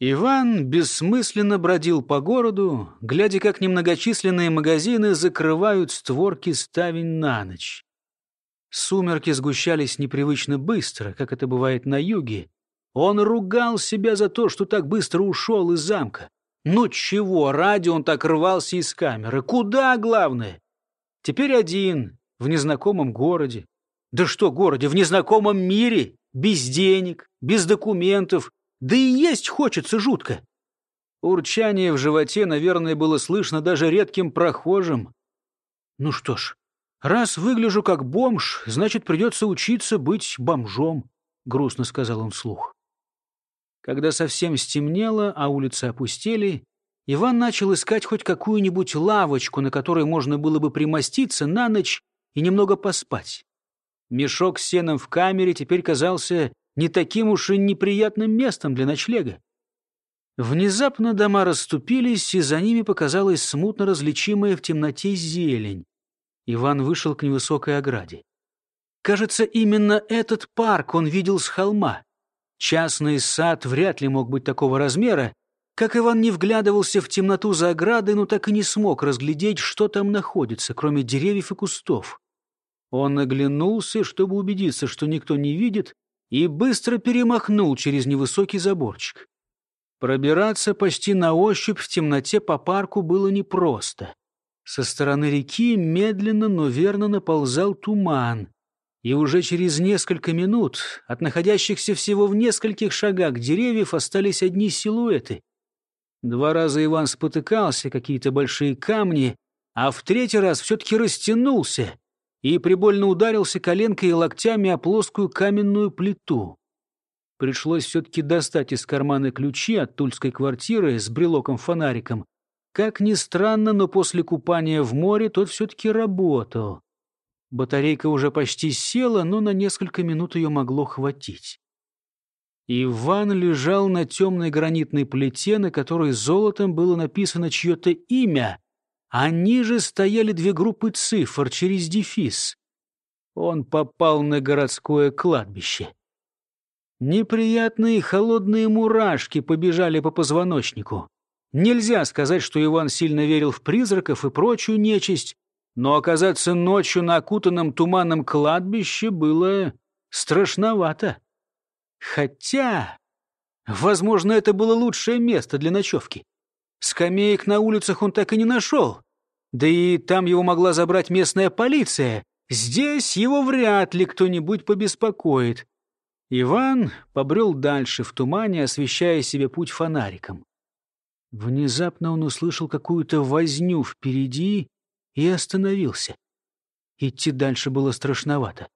Иван бессмысленно бродил по городу, глядя, как немногочисленные магазины закрывают створки ставень на ночь. Сумерки сгущались непривычно быстро, как это бывает на юге. Он ругал себя за то, что так быстро ушел из замка. Ну чего, ради он так рвался из камеры? Куда, главное? Теперь один, в незнакомом городе. Да что городе, в незнакомом мире, без денег, без документов. Да и есть хочется жутко. Урчание в животе, наверное, было слышно даже редким прохожим. Ну что ж, раз выгляжу как бомж, значит, придется учиться быть бомжом, грустно сказал он вслух. Когда совсем стемнело, а улицы опустели, Иван начал искать хоть какую-нибудь лавочку, на которой можно было бы примоститься на ночь и немного поспать. Мешок с сеном в камере теперь казался не таким уж и неприятным местом для ночлега. Внезапно дома расступились, и за ними показалась смутно различимая в темноте зелень. Иван вышел к невысокой ограде. Кажется, именно этот парк он видел с холма. Частный сад вряд ли мог быть такого размера. Как Иван не вглядывался в темноту за оградой, но так и не смог разглядеть, что там находится, кроме деревьев и кустов. Он оглянулся, чтобы убедиться, что никто не видит, и быстро перемахнул через невысокий заборчик. Пробираться почти на ощупь в темноте по парку было непросто. Со стороны реки медленно, но верно наползал туман и уже через несколько минут от находящихся всего в нескольких шагах деревьев остались одни силуэты. Два раза Иван спотыкался, какие-то большие камни, а в третий раз все-таки растянулся и прибольно ударился коленкой и локтями о плоскую каменную плиту. Пришлось все-таки достать из кармана ключи от тульской квартиры с брелоком-фонариком. Как ни странно, но после купания в море тот все-таки работал. Батарейка уже почти села, но на несколько минут ее могло хватить. Иван лежал на темной гранитной плите, на которой золотом было написано чье-то имя, а ниже стояли две группы цифр через дефис. Он попал на городское кладбище. Неприятные холодные мурашки побежали по позвоночнику. Нельзя сказать, что Иван сильно верил в призраков и прочую нечисть, но оказаться ночью на окутанном туманом кладбище было страшновато. Хотя, возможно, это было лучшее место для ночевки. Скамеек на улицах он так и не нашел. Да и там его могла забрать местная полиция. Здесь его вряд ли кто-нибудь побеспокоит. Иван побрел дальше в тумане, освещая себе путь фонариком. Внезапно он услышал какую-то возню впереди и остановился. Идти дальше было страшновато.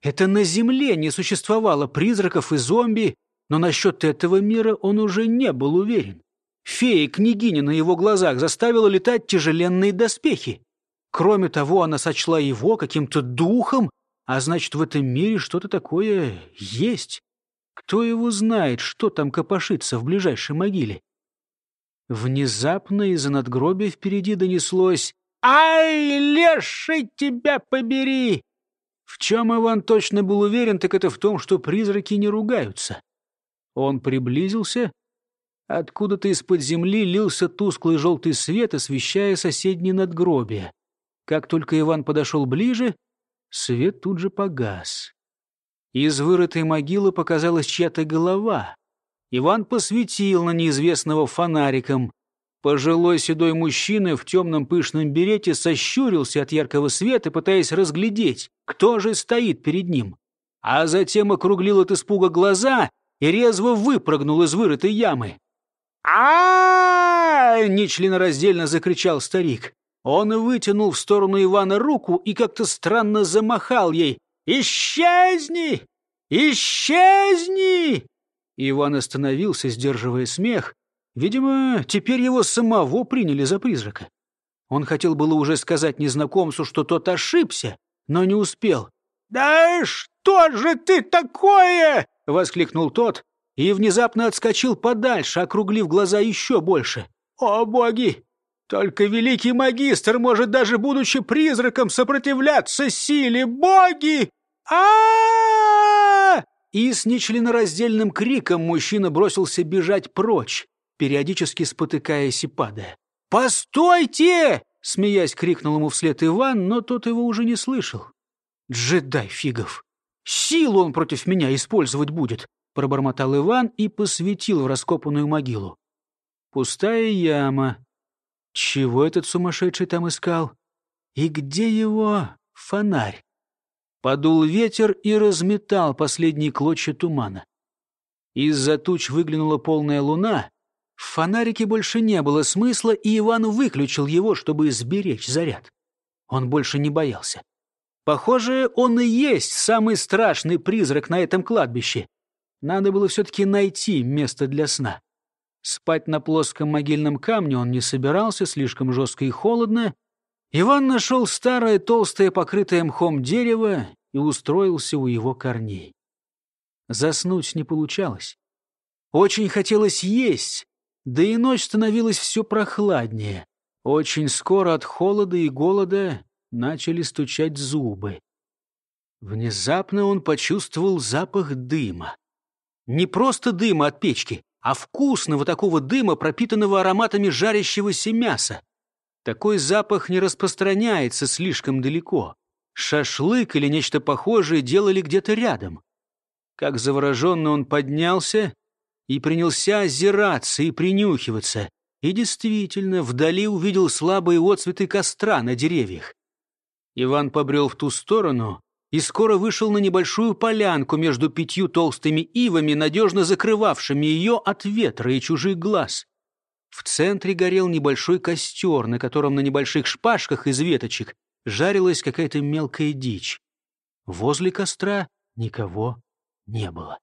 Это на Земле не существовало призраков и зомби, но насчет этого мира он уже не был уверен. Фея-княгиня на его глазах заставила летать тяжеленные доспехи. Кроме того, она сочла его каким-то духом, а значит, в этом мире что-то такое есть. Кто его знает, что там копошится в ближайшей могиле? Внезапно из-за надгробия впереди донеслось «Ай, леший, тебя побери!» В чем Иван точно был уверен, так это в том, что призраки не ругаются. Он приблизился. Откуда-то из-под земли лился тусклый желтый свет, освещая соседние надгробия. Как только Иван подошел ближе, свет тут же погас. Из вырытой могилы показалась чья-то голова. Иван посветил на неизвестного фонариком. Пожилой седой мужчина в темном пышном берете сощурился от яркого света, пытаясь разглядеть, кто же стоит перед ним. А затем округлил от испуга глаза и резво выпрыгнул из вырытой ямы. А, нечленораздельно закричал старик. Он вытянул в сторону Ивана руку и как-то странно замахал ей. «Исчезни! Исчезни!» Иван остановился, сдерживая смех, Видимо, теперь его самого приняли за призрака. Он хотел было уже сказать незнакомцу, что тот ошибся, но не успел. «Да что же ты такое?» — воскликнул тот и внезапно отскочил подальше, округлив глаза еще больше. «О, боги! Только великий магистр может, даже будучи призраком, сопротивляться силе! Боги! а, и с нечленораздельным криком мужчина бросился бежать прочь, периодически спотыкаясь и падая. «Постойте!» — смеясь, крикнул ему вслед Иван, но тот его уже не слышал. «Джедай фигов! Силу он против меня использовать будет!» — пробормотал Иван и посветил в раскопанную могилу. Пустая яма. Чего этот сумасшедший там искал? И где его фонарь? Подул ветер и разметал последние клочья тумана. Из-за туч выглянула полная луна. В фонарике больше не было смысла, и Иван выключил его, чтобы сберечь заряд. Он больше не боялся. Похоже, он и есть самый страшный призрак на этом кладбище. Надо было все-таки найти место для сна. Спать на плоском могильном камне он не собирался, слишком жестко и холодно. Иван нашел старое, толстое, покрытое мхом дерево и устроился у его корней. Заснуть не получалось. Очень хотелось есть, да и ночь становилась все прохладнее. Очень скоро от холода и голода начали стучать зубы. Внезапно он почувствовал запах дыма. Не просто дыма от печки, а вкусного такого дыма, пропитанного ароматами жарящегося мяса. Такой запах не распространяется слишком далеко. Шашлык или нечто похожее делали где-то рядом. Как завороженно он поднялся и принялся озираться и принюхиваться. И действительно, вдали увидел слабые отцветы костра на деревьях. Иван побрел в ту сторону, и скоро вышел на небольшую полянку между пятью толстыми ивами, надежно закрывавшими ее от ветра и чужих глаз. В центре горел небольшой костер, на котором на небольших шпажках из веточек жарилась какая-то мелкая дичь. Возле костра никого не было.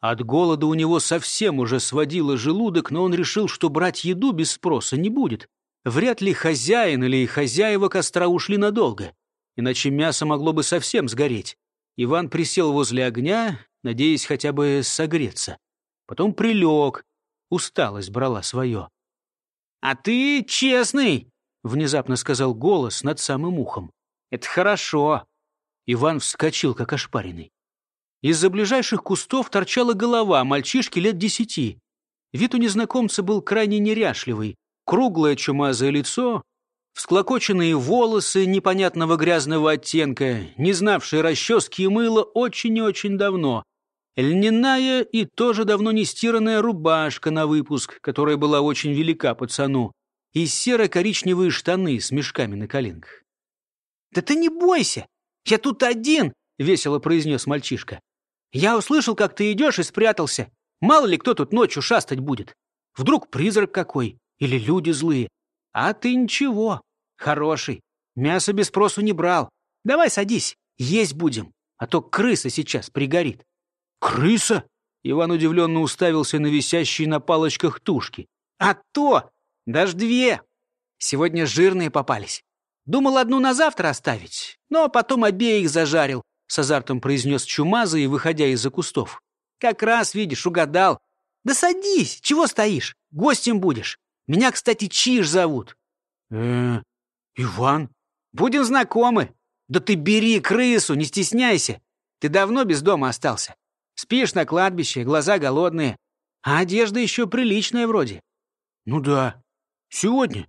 От голода у него совсем уже сводило желудок, но он решил, что брать еду без спроса не будет. Вряд ли хозяин или хозяева костра ушли надолго иначе мясо могло бы совсем сгореть. Иван присел возле огня, надеясь хотя бы согреться. Потом прилег, усталость брала свое. «А ты честный!» — внезапно сказал голос над самым ухом. «Это хорошо!» Иван вскочил, как ошпаренный. Из-за ближайших кустов торчала голова мальчишки лет десяти. Вид у незнакомца был крайне неряшливый. Круглое чумазое лицо, Всклокоченные волосы непонятного грязного оттенка, не знавшие расчески и мыла очень и очень давно. Льняная и тоже давно не стиранная рубашка на выпуск, которая была очень велика пацану, и серо-коричневые штаны с мешками на коленках. «Да ты не бойся! Я тут один!» — весело произнес мальчишка. «Я услышал, как ты идешь и спрятался. Мало ли кто тут ночью шастать будет. Вдруг призрак какой или люди злые. А ты ничего, Хороший. Мясо без спросу не брал. Давай садись, есть будем, а то крыса сейчас пригорит. Крыса? Иван удивленно уставился на висящие на палочках тушки. А то! Даже две. Сегодня жирные попались. Думал одну на завтра оставить, но потом обеих зажарил, с азартом произнес чумазый, выходя из-за кустов. Как раз, видишь, угадал. Да садись, чего стоишь? Гостем будешь. Меня, кстати, Чиж зовут. Э, «Иван, будем знакомы. Да ты бери крысу, не стесняйся. Ты давно без дома остался. Спишь на кладбище, глаза голодные. А одежда еще приличная вроде». «Ну да. Сегодня.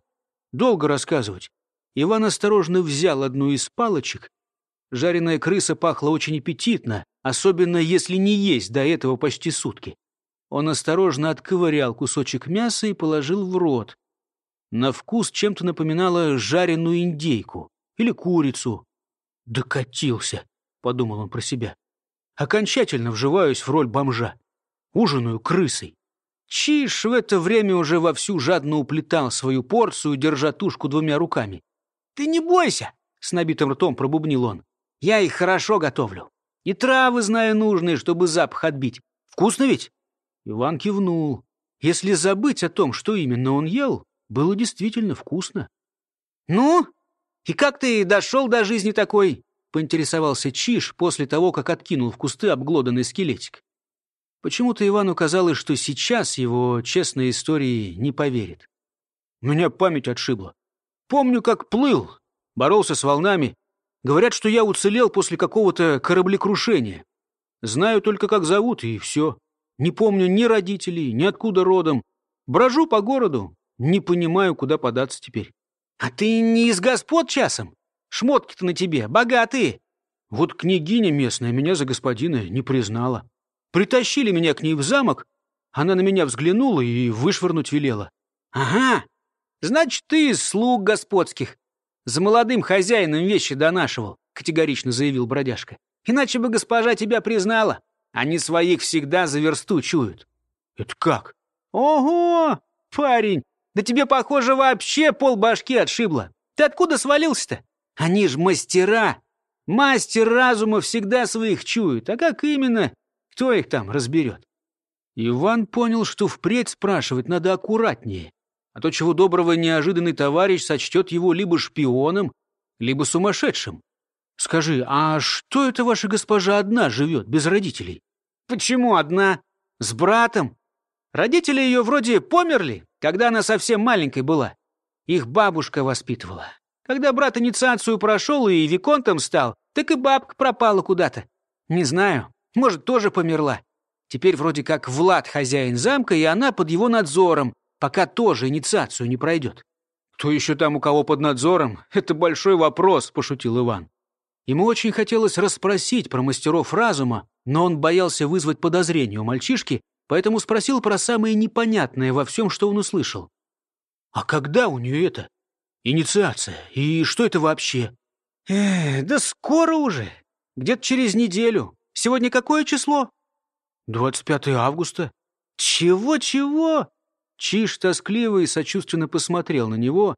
Долго рассказывать». Иван осторожно взял одну из палочек. Жареная крыса пахла очень аппетитно, особенно если не есть до этого почти сутки. Он осторожно отковырял кусочек мяса и положил в рот. На вкус чем-то напоминала жареную индейку или курицу. «Докатился», — подумал он про себя. «Окончательно вживаюсь в роль бомжа. Ужинаю крысой». Чиш в это время уже вовсю жадно уплетал свою порцию, держа тушку двумя руками. «Ты не бойся!» — с набитым ртом пробубнил он. «Я их хорошо готовлю. И травы знаю нужные, чтобы запах отбить. Вкусно ведь?» Иван кивнул. Если забыть о том, что именно он ел, было действительно вкусно. «Ну, и как ты дошел до жизни такой?» — поинтересовался Чиш после того, как откинул в кусты обглоданный скелетик. Почему-то Ивану казалось, что сейчас его честной истории не поверит. Меня память отшибла. Помню, как плыл, боролся с волнами. Говорят, что я уцелел после какого-то кораблекрушения. Знаю только, как зовут, и все. Не помню ни родителей, ни откуда родом. Брожу по городу, не понимаю, куда податься теперь. А ты не из господ часом? Шмотки-то на тебе, богатые. Вот княгиня местная меня за господина не признала. Притащили меня к ней в замок, она на меня взглянула и вышвырнуть велела. Ага, значит, ты из слуг господских. За молодым хозяином вещи донашивал, категорично заявил бродяжка. Иначе бы госпожа тебя признала. Они своих всегда за версту чуют. Это как? Ого, парень, да тебе, похоже, вообще полбашки отшибло. Ты откуда свалился-то? Они ж мастера. Мастер разума всегда своих чует. А как именно, кто их там разберет? Иван понял, что впредь спрашивать надо аккуратнее. А то, чего доброго, неожиданный товарищ сочтет его либо шпионом, либо сумасшедшим. Скажи, а что это ваша госпожа одна живет, без родителей? Почему одна? С братом? Родители ее вроде померли, когда она совсем маленькой была. Их бабушка воспитывала. Когда брат инициацию прошел и виконтом стал, так и бабка пропала куда-то. Не знаю, может, тоже померла. Теперь вроде как Влад хозяин замка, и она под его надзором, пока тоже инициацию не пройдет. «Кто еще там у кого под надзором? Это большой вопрос», — пошутил Иван. Ему очень хотелось расспросить про мастеров разума, но он боялся вызвать подозрение у мальчишки, поэтому спросил про самое непонятное во всем, что он услышал. «А когда у нее это? Инициация? И что это вообще?» «Эх, да скоро уже. Где-то через неделю. Сегодня какое число?» «25 августа». «Чего-чего?» Чиж тоскливо и сочувственно посмотрел на него.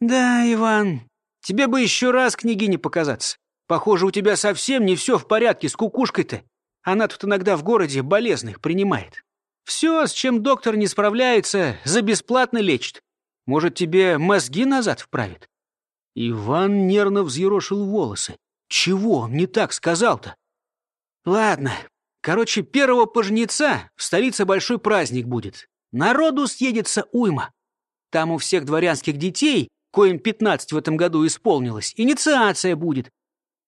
«Да, Иван, тебе бы еще раз княгине показаться. Похоже, у тебя совсем не все в порядке с кукушкой-то. Она тут иногда в городе болезных принимает. Все, с чем доктор не справляется, за бесплатно лечит. Может, тебе мозги назад вправит?» Иван нервно взъерошил волосы. «Чего он не так сказал-то?» «Ладно. Короче, первого пожнеца в столице большой праздник будет. Народу съедется уйма. Там у всех дворянских детей, коим 15 в этом году исполнилось, инициация будет.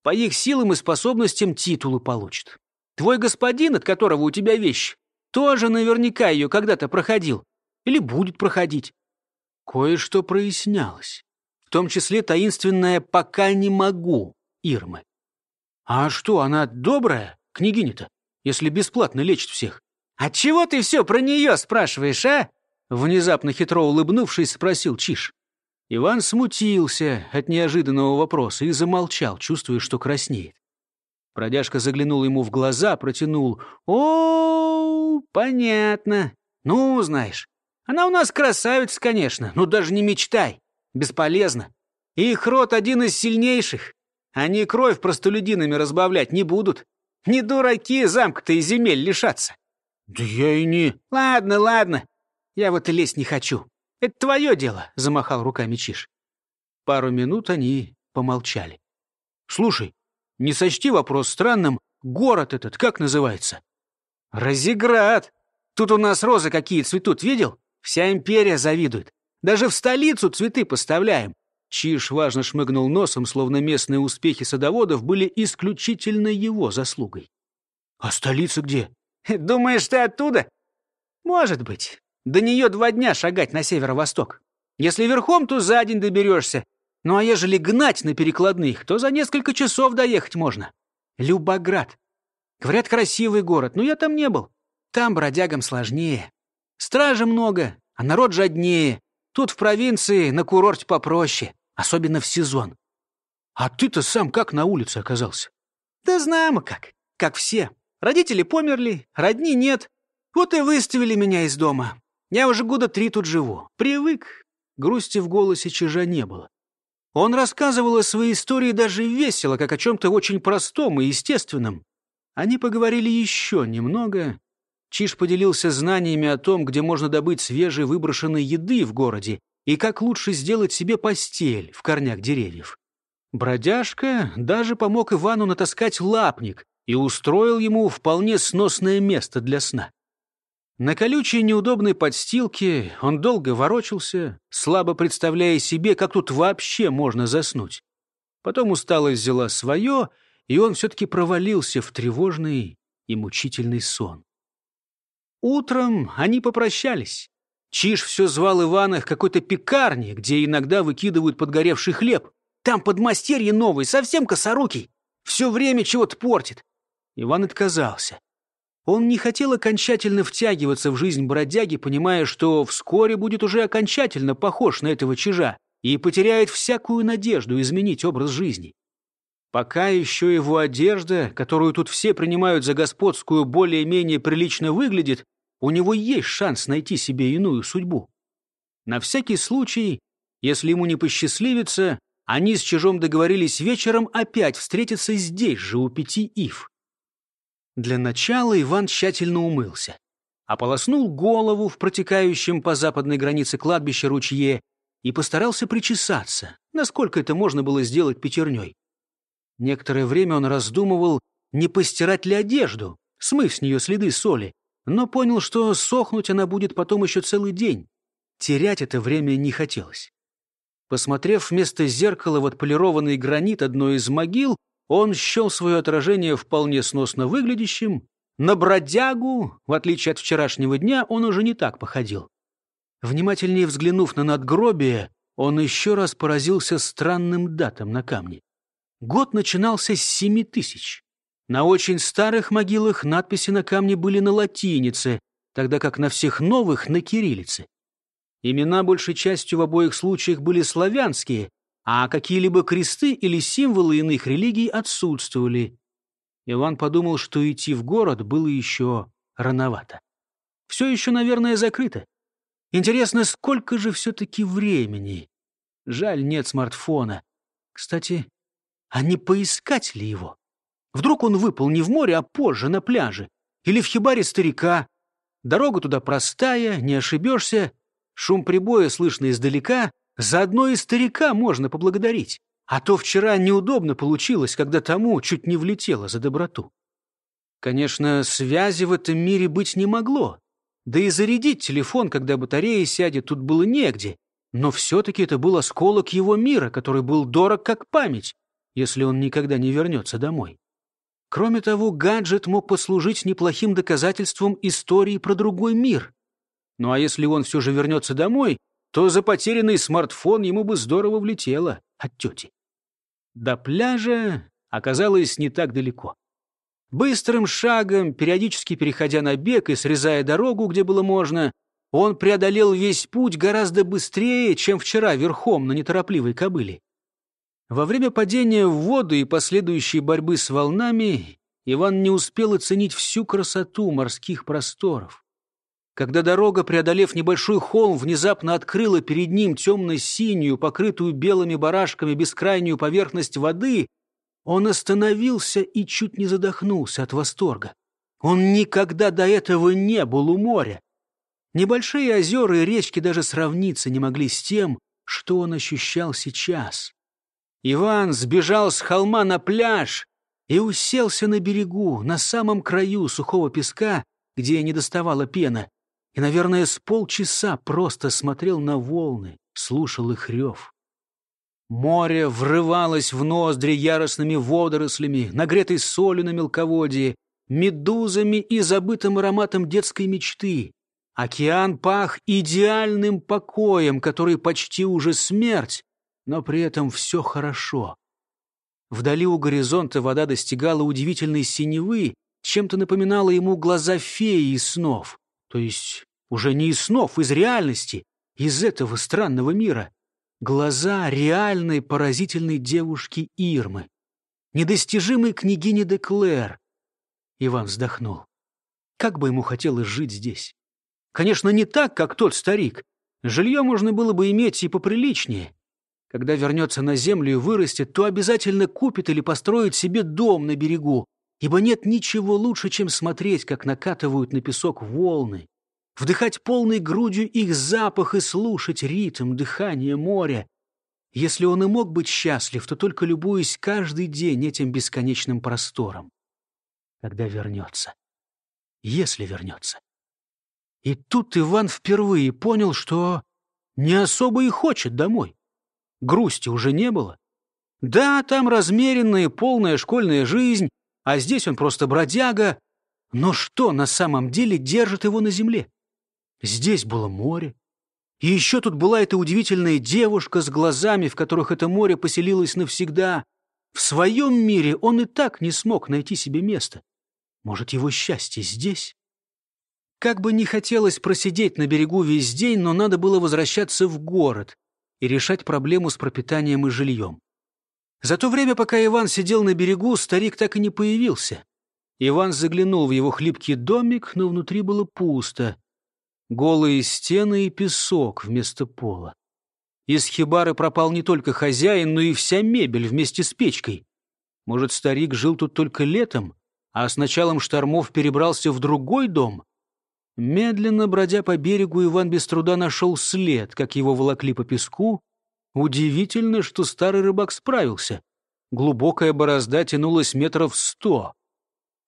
По их силам и способностям титулы получит. Твой господин, от которого у тебя вещь, тоже наверняка ее когда-то проходил. Или будет проходить. Кое-что прояснялось. В том числе таинственное «пока не могу» Ирмы. А что, она добрая, княгиня-то, если бесплатно лечит всех? «А чего ты все про нее спрашиваешь, а?» Внезапно хитро улыбнувшись, спросил Чиш. Иван смутился от неожиданного вопроса и замолчал, чувствуя, что краснеет. Продяжка заглянул ему в глаза, протянул. «О, понятно. Ну, знаешь, она у нас красавица, конечно, но даже не мечтай. Бесполезно. Их род один из сильнейших. Они кровь простолюдинами разбавлять не будут. Не дураки замка-то и земель лишаться». «Да я и не...» «Ладно, ладно. Я вот и лезть не хочу. «Это твое дело», — замахал руками Чиш. Пару минут они помолчали. «Слушай, не сочти вопрос странным. Город этот как называется?» «Разиград. Тут у нас розы какие цветут, видел? Вся империя завидует. Даже в столицу цветы поставляем». Чиш важно шмыгнул носом, словно местные успехи садоводов были исключительно его заслугой. «А столица где?» «Думаешь, ты оттуда?» «Может быть. До нее два дня шагать на северо-восток. Если верхом, то за день доберешься. Ну а ежели гнать на перекладных, то за несколько часов доехать можно. Любоград. Говорят, красивый город, но я там не был. Там бродягам сложнее. Стражи много, а народ жаднее. Тут в провинции на курорте попроще, особенно в сезон. А ты-то сам как на улице оказался? Да знамо как. Как все. Родители померли, родни нет. Вот и выставили меня из дома. Я уже года три тут живу. Привык. Грусти в голосе чижа не было. Он рассказывал о своей истории даже весело, как о чем-то очень простом и естественном. Они поговорили еще немного. Чиж поделился знаниями о том, где можно добыть свежей выброшенной еды в городе и как лучше сделать себе постель в корнях деревьев. Бродяжка даже помог Ивану натаскать лапник и устроил ему вполне сносное место для сна. На колючей неудобной подстилке он долго ворочался, слабо представляя себе, как тут вообще можно заснуть. Потом усталость взяла свое, и он все-таки провалился в тревожный и мучительный сон. Утром они попрощались. Чиж все звал Ивана к какой-то пекарне, где иногда выкидывают подгоревший хлеб. Там подмастерье новый, совсем косорукий. Все время чего-то портит. Иван отказался. Он не хотел окончательно втягиваться в жизнь бродяги, понимая, что вскоре будет уже окончательно похож на этого чижа и потеряет всякую надежду изменить образ жизни. Пока еще его одежда, которую тут все принимают за господскую, более-менее прилично выглядит, у него есть шанс найти себе иную судьбу. На всякий случай, если ему не посчастливится, они с Чижом договорились вечером опять встретиться здесь же, у пяти ив. Для начала Иван тщательно умылся, ополоснул голову в протекающем по западной границе кладбища ручье и постарался причесаться, насколько это можно было сделать пятерней. Некоторое время он раздумывал, не постирать ли одежду, смыв с нее следы соли, но понял, что сохнуть она будет потом еще целый день. Терять это время не хотелось. Посмотрев вместо зеркала в отполированный гранит одной из могил, он счел свое отражение вполне сносно выглядящим. На бродягу, в отличие от вчерашнего дня, он уже не так походил. Внимательнее взглянув на надгробие, он еще раз поразился странным датам на камне. Год начинался с семи тысяч. На очень старых могилах надписи на камне были на латинице, тогда как на всех новых — на кириллице. Имена большей частью в обоих случаях были славянские, а какие-либо кресты или символы иных религий отсутствовали. Иван подумал, что идти в город было еще рановато. Все еще, наверное, закрыто. Интересно, сколько же все-таки времени? Жаль, нет смартфона. Кстати, а не поискать ли его? Вдруг он выпал не в море, а позже, на пляже. Или в хибаре старика. Дорога туда простая, не ошибешься. Шум прибоя слышно издалека. Заодно и старика можно поблагодарить. А то вчера неудобно получилось, когда тому чуть не влетело за доброту. Конечно, связи в этом мире быть не могло. Да и зарядить телефон, когда батарея сядет, тут было негде. Но все-таки это был осколок его мира, который был дорог как память если он никогда не вернется домой. Кроме того, гаджет мог послужить неплохим доказательством истории про другой мир. Ну а если он все же вернется домой, то за потерянный смартфон ему бы здорово влетело от тети. До пляжа оказалось не так далеко. Быстрым шагом, периодически переходя на бег и срезая дорогу, где было можно, он преодолел весь путь гораздо быстрее, чем вчера верхом на неторопливой кобыле. Во время падения в воду и последующей борьбы с волнами Иван не успел оценить всю красоту морских просторов. Когда дорога, преодолев небольшой холм, внезапно открыла перед ним темно-синюю, покрытую белыми барашками бескрайнюю поверхность воды, он остановился и чуть не задохнулся от восторга. Он никогда до этого не был у моря. Небольшие озера и речки даже сравниться не могли с тем, что он ощущал сейчас. Иван сбежал с холма на пляж и уселся на берегу, на самом краю сухого песка, где не доставала пена, и, наверное, с полчаса просто смотрел на волны, слушал их рев. Море врывалось в ноздри яростными водорослями, нагретой солью на мелководье, медузами и забытым ароматом детской мечты. Океан пах идеальным покоем, который почти уже смерть, но при этом все хорошо. Вдали у горизонта вода достигала удивительной синевы, чем-то напоминала ему глаза феи из снов. То есть уже не из снов, из реальности, из этого странного мира. Глаза реальной поразительной девушки Ирмы, недостижимой княгини де Клэр. Иван вздохнул. Как бы ему хотелось жить здесь. Конечно, не так, как тот старик. Жилье можно было бы иметь и поприличнее. Когда вернется на землю и вырастет, то обязательно купит или построит себе дом на берегу, ибо нет ничего лучше, чем смотреть, как накатывают на песок волны, вдыхать полной грудью их запах и слушать ритм дыхания моря. Если он и мог быть счастлив, то только любуясь каждый день этим бесконечным простором. Когда вернется. Если вернется. И тут Иван впервые понял, что не особо и хочет домой. Грусти уже не было. Да, там размеренная, полная школьная жизнь, а здесь он просто бродяга. Но что на самом деле держит его на земле? Здесь было море. И еще тут была эта удивительная девушка с глазами, в которых это море поселилось навсегда. В своем мире он и так не смог найти себе места. Может, его счастье здесь? Как бы не хотелось просидеть на берегу весь день, но надо было возвращаться в город и решать проблему с пропитанием и жильем. За то время, пока Иван сидел на берегу, старик так и не появился. Иван заглянул в его хлипкий домик, но внутри было пусто. Голые стены и песок вместо пола. Из хибары пропал не только хозяин, но и вся мебель вместе с печкой. Может, старик жил тут только летом, а с началом штормов перебрался в другой дом? Медленно бродя по берегу, Иван без труда нашел след, как его волокли по песку, Удивительно, что старый рыбак справился. Глубокая борозда тянулась метров сто.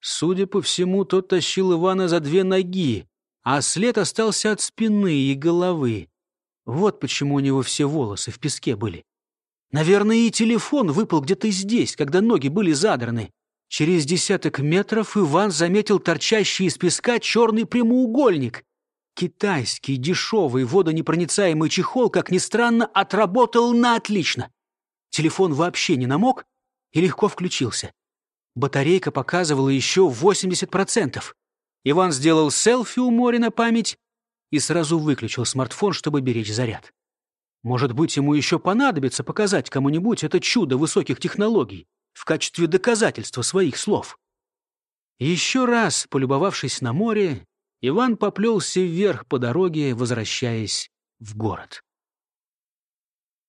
Судя по всему, тот тащил Ивана за две ноги, а след остался от спины и головы. Вот почему у него все волосы в песке были. Наверное, и телефон выпал где-то здесь, когда ноги были задраны. Через десяток метров Иван заметил торчащий из песка черный прямоугольник. Китайский дешевый водонепроницаемый чехол, как ни странно, отработал на отлично. Телефон вообще не намок и легко включился. Батарейка показывала еще 80%. Иван сделал селфи у моря на память и сразу выключил смартфон, чтобы беречь заряд. Может быть, ему еще понадобится показать кому-нибудь это чудо высоких технологий в качестве доказательства своих слов. Еще раз, полюбовавшись на море, Иван поплелся вверх по дороге, возвращаясь в город.